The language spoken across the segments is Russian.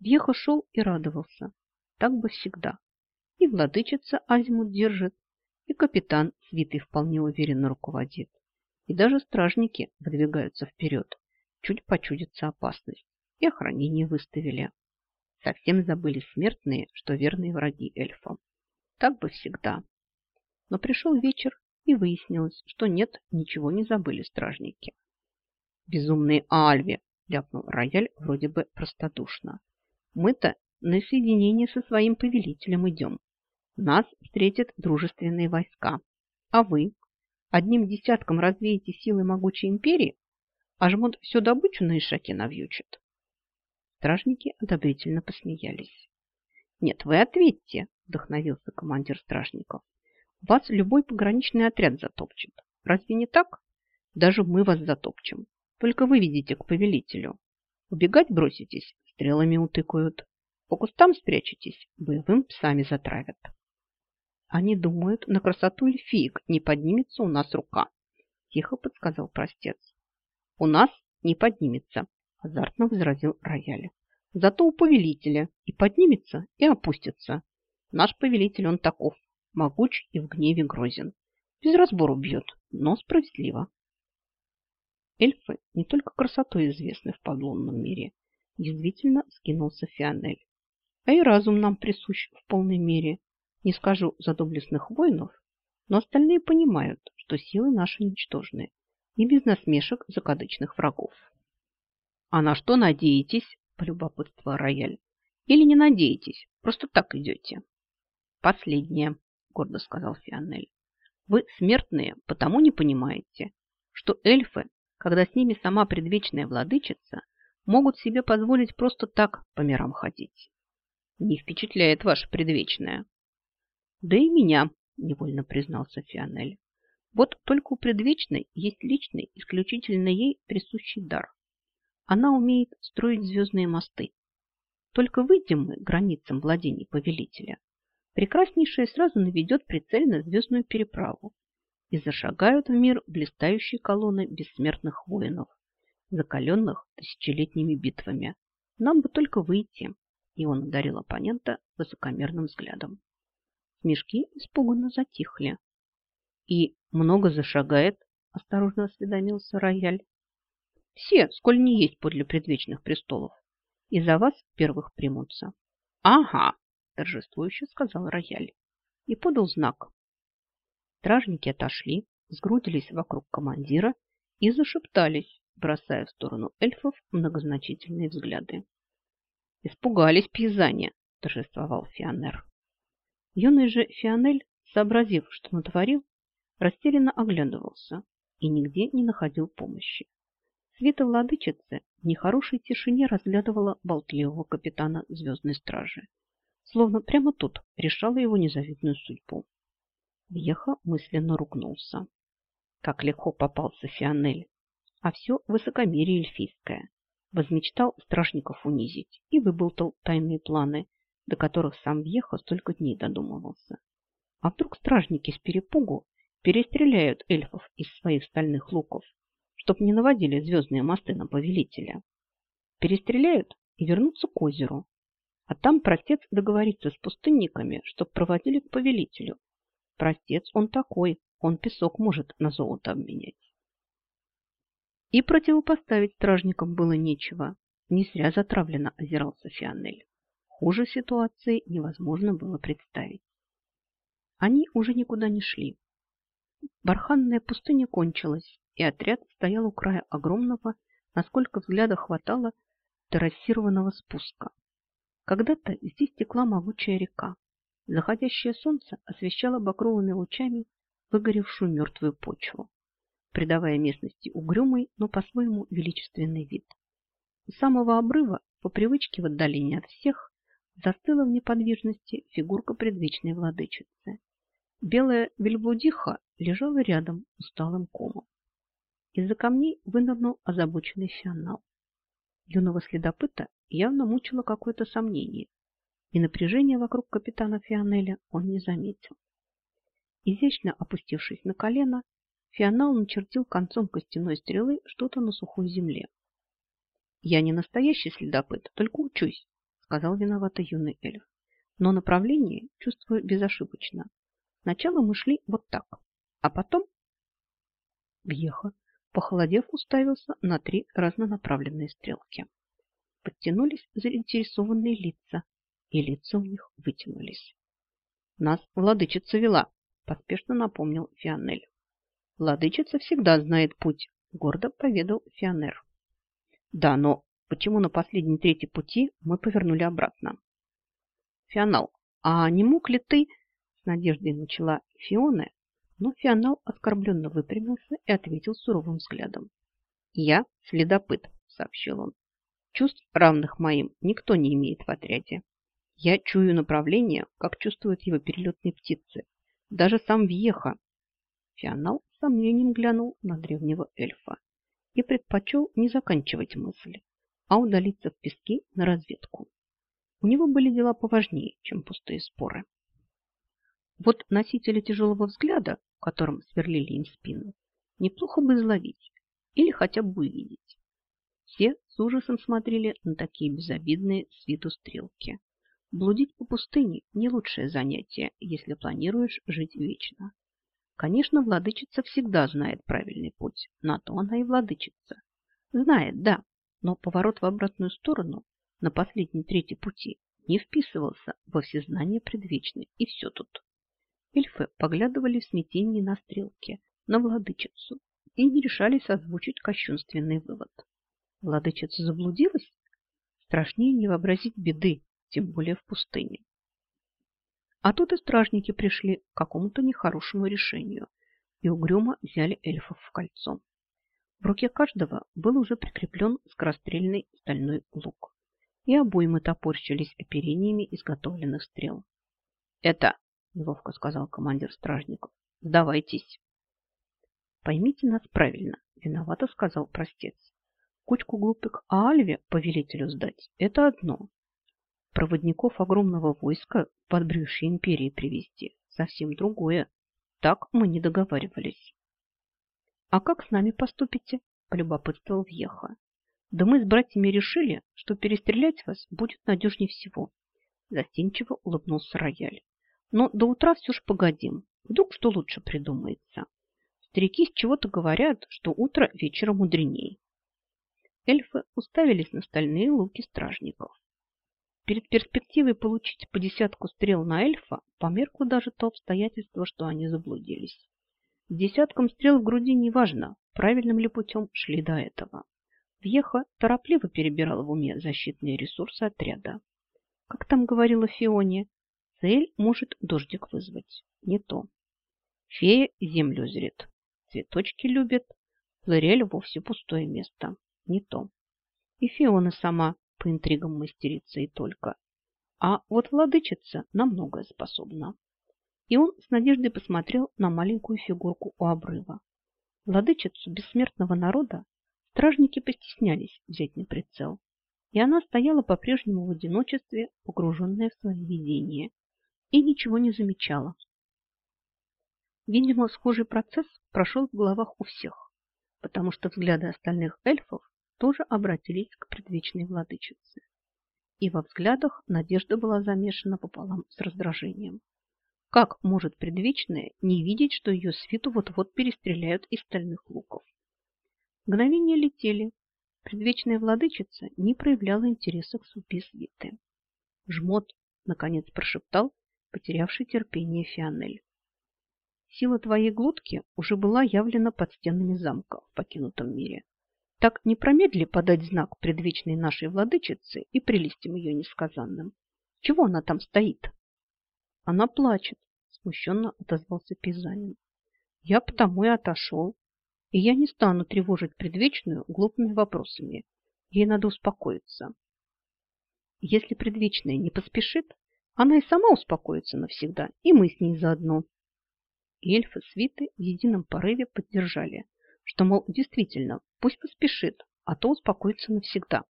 Вьеха шел и радовался. Так бы всегда. И владычица Азимут держит, и капитан, свитый, вполне уверенно руководит. И даже стражники выдвигаются вперед. Чуть почудится опасность. И охранение выставили. Совсем забыли смертные, что верные враги эльфам. Так бы всегда. Но пришел вечер, и выяснилось, что нет, ничего не забыли стражники. «Безумные Альви!» – ляпнул рояль вроде бы простодушно. «Мы-то на соединение со своим повелителем идем. Нас встретят дружественные войска. А вы одним десятком развеете силы могучей империи, а жмот всю добычу на ишаке навьючит?» Стражники одобрительно посмеялись. «Нет, вы ответьте!» – вдохновился командир стражников. «Вас любой пограничный отряд затопчет. Разве не так? Даже мы вас затопчем. Только вы видите к повелителю. Убегать броситесь, стрелами утыкают. По кустам спрячетесь, боевым псами затравят». Они думают, на красоту эльфиек не поднимется у нас рука, тихо подсказал простец. У нас не поднимется, азартно возразил рояль. Зато у повелителя и поднимется, и опустится. Наш повелитель он таков, могуч и в гневе грозен. Без разбору бьет, но справедливо. Эльфы не только красотой известны в подлунном мире, действительно скинулся Фионель. А и разум нам присущ в полной мере. Не скажу за доблестных воинов, но остальные понимают, что силы наши ничтожны, и без насмешек закадычных врагов. «А на что надеетесь?» – полюбопытствовал Рояль. «Или не надеетесь, просто так идете?» «Последнее», – гордо сказал Фионель. «Вы, смертные, потому не понимаете, что эльфы, когда с ними сама предвечная владычица, могут себе позволить просто так по мирам ходить. Не впечатляет ваша предвечная». «Да и меня», – невольно признался Фионель. «Вот только у предвечной есть личный, исключительно ей присущий дар она умеет строить звездные мосты. Только выйдем мы границам владений повелителя. Прекраснейшая сразу наведет прицельно звездную переправу. И зашагают в мир блистающие колонны бессмертных воинов, закаленных тысячелетними битвами. Нам бы только выйти. И он одарил оппонента высокомерным взглядом. Смешки испуганно затихли. И много зашагает, осторожно осведомился рояль. Все, сколь не есть подле предвечных престолов. И за вас первых примутся. Ага, торжествующе сказал рояль и подал знак. Стражники отошли, сгрудились вокруг командира и зашептались, бросая в сторону эльфов многозначительные взгляды. «Испугались пейзане!» – торжествовал Фионер. Юный же Фионель, сообразив, что натворил, растерянно оглядывался и нигде не находил помощи. Света владычицы в нехорошей тишине разглядывала болтливого капитана звездной стражи. Словно прямо тут решала его незавидную судьбу. Вьеха мысленно ругнулся. Как легко попался Фионель. А все высокомерие эльфийское. Возмечтал стражников унизить и выболтал тайные планы, до которых сам Вьеха столько дней додумывался. А вдруг стражники с перепугу перестреляют эльфов из своих стальных луков чтоб не наводили звездные мосты на повелителя. Перестреляют и вернутся к озеру. А там простец договорится с пустынниками, чтоб проводили к повелителю. Простец он такой, он песок может на золото обменять. И противопоставить стражникам было нечего. Не зря затравленно озирался Фионель. Хуже ситуации невозможно было представить. Они уже никуда не шли. Барханная пустыня кончилась, и отряд стоял у края огромного, насколько взгляда хватало, террасированного спуска. Когда-то здесь текла могучая река. Заходящее солнце освещало бакровыми лучами выгоревшую мертвую почву, придавая местности угрюмый, но по-своему величественный вид. У самого обрыва, по привычке в отдалении от всех, застыла в неподвижности фигурка предвечной владычицы. Белая вельблудиха лежала рядом усталым комом. Из-за камней вынырнул озабоченный фионал. Юного следопыта явно мучило какое-то сомнение, и напряжение вокруг капитана Фионеля он не заметил. Изящно опустившись на колено, Фионал начертил концом костяной стрелы что-то на сухой земле. «Я не настоящий следопыт, только учусь», сказал виновато юный эльф. Но направление чувствую безошибочно. Сначала мы шли вот так, а потом... Вьеха, похолодев, уставился на три разнонаправленные стрелки. Подтянулись заинтересованные лица, и лица у них вытянулись. Нас владычица вела, поспешно напомнил Фионель. Владычица всегда знает путь, гордо поведал Фионер. Да, но почему на последней трети пути мы повернули обратно? Фионал, а не мог ли ты... С надеждой начала Фиона, но Фионал оскорбленно выпрямился и ответил суровым взглядом. «Я следопыт», — сообщил он. «Чувств, равных моим, никто не имеет в отряде. Я чую направление, как чувствуют его перелетные птицы. Даже сам Вьеха». Фионал с сомнением глянул на древнего эльфа и предпочел не заканчивать мысль, а удалиться в пески на разведку. У него были дела поважнее, чем пустые споры. Вот носители тяжелого взгляда, которым сверлили им спину, неплохо бы изловить или хотя бы увидеть. Все с ужасом смотрели на такие безобидные с виду стрелки. Блудить по пустыне – не лучшее занятие, если планируешь жить вечно. Конечно, владычица всегда знает правильный путь, на то она и владычица. Знает, да, но поворот в обратную сторону на последней трети пути не вписывался во всезнание предвечной, и все тут. Эльфы поглядывали в смятении на стрелки, на владычицу и не решались озвучить кощунственный вывод. Владычица заблудилась? Страшнее не вообразить беды, тем более в пустыне. А тут и стражники пришли к какому-то нехорошему решению и угрюмо взяли эльфов в кольцо. В руке каждого был уже прикреплен скорострельный стальной лук, и обоймы топорщились оперениями изготовленных стрел. «Это неловко сказал командир стражников. Сдавайтесь. Поймите нас правильно, виновато сказал простец. Кучку глупых Альве повелителю сдать – это одно. Проводников огромного войска под брюшье империи привести – совсем другое. Так мы не договаривались. А как с нами поступите? Полюбопытствовал Вьеха. Да мы с братьями решили, что перестрелять вас будет надежнее всего. Застенчиво улыбнулся рояль. Но до утра все ж погодим. Вдруг что лучше придумается. Старики с чего-то говорят, что утро вечера мудреней. Эльфы уставились на стальные луки стражников. Перед перспективой получить по десятку стрел на эльфа померкло даже то обстоятельство, что они заблудились. С десятком стрел в груди неважно, правильным ли путем шли до этого. Вьеха торопливо перебирала в уме защитные ресурсы отряда. Как там говорила Фионе, Цель может дождик вызвать. Не то. Фея землю зрит. Цветочки любит. Лориэль вовсе пустое место. Не то. И Фиона сама по интригам мастерица и только. А вот владычица на многое способна. И он с надеждой посмотрел на маленькую фигурку у обрыва. Владычицу бессмертного народа стражники постеснялись взять на прицел. И она стояла по-прежнему в одиночестве, погруженная в свои видения, и ничего не замечала. Видимо, схожий процесс прошел в головах у всех, потому что взгляды остальных эльфов тоже обратились к предвечной владычице. И во взглядах надежда была замешана пополам с раздражением. Как может предвечная не видеть, что ее свиту вот-вот перестреляют из стальных луков? Мгновения летели. Предвечная владычица не проявляла интереса к судьбе свиты. Жмот, наконец, прошептал, потерявший терпение Фионель. Сила твоей глотки уже была явлена под стенами замка в покинутом мире. Так не промедли подать знак предвечной нашей владычице и прелестям ее несказанным. Чего она там стоит? Она плачет, смущенно отозвался Пизанин. Я потому и отошел. И я не стану тревожить предвечную глупыми вопросами. Ей надо успокоиться. Если предвечная не поспешит, она и сама успокоится навсегда, и мы с ней заодно. И эльфы свиты в едином порыве поддержали, что, мол, действительно, пусть поспешит, а то успокоится навсегда.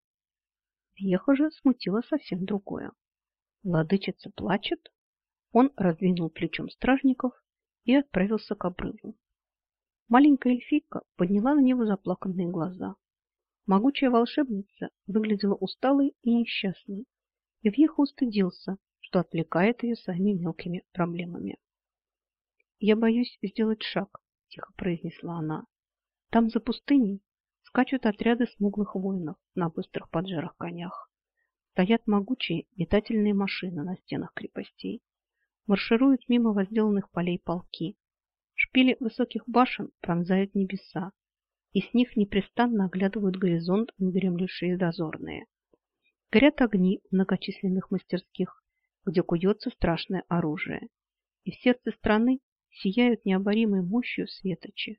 Вьеха же смутила совсем другое. Владычица плачет. Он раздвинул плечом стражников и отправился к обрыву. Маленькая эльфийка подняла на него заплаканные глаза. Могучая волшебница выглядела усталой и несчастной, И Вьеха устыдился, что отвлекает ее своими мелкими проблемами. «Я боюсь сделать шаг», – тихо произнесла она. «Там за пустыней скачут отряды смуглых воинов на быстрых поджарых конях. Стоят могучие метательные машины на стенах крепостей. Маршируют мимо возделанных полей полки. Шпили высоких башен пронзают небеса, и с них непрестанно оглядывают горизонт недремлющие дозорные. Горят огни в многочисленных мастерских, где куется страшное оружие. И в сердце страны сияют необоримой мощью светочи.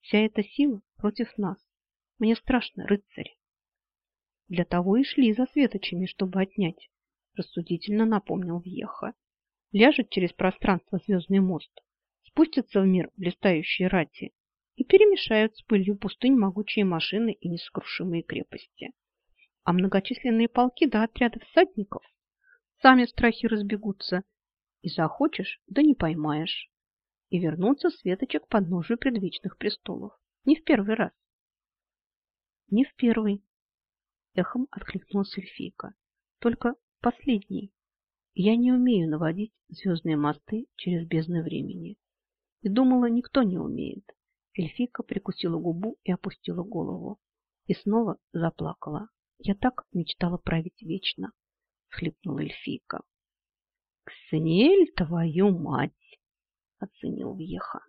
Вся эта сила против нас. Мне страшно, рыцари. Для того и шли за светочами, чтобы отнять, рассудительно напомнил Вьеха. Ляжет через пространство звездный мост, спустятся в мир блистающие рати и перемешают с пылью пустынь могучие машины и несокрушимые крепости. А многочисленные полки до да отряда всадников сами в страхе разбегутся, и захочешь, да не поймаешь. И вернуться светочек к подножию предвечных престолов. Не в первый раз. Не в первый, эхом откликнулась эльфийка. Только последний. Я не умею наводить звездные мосты через бездны времени. И думала, никто не умеет. Эльфийка прикусила губу и опустила голову. И снова заплакала. Я так мечтала править вечно, хлипнула эльфийка. Ксениэль, твою мать! Оценил Вьеха.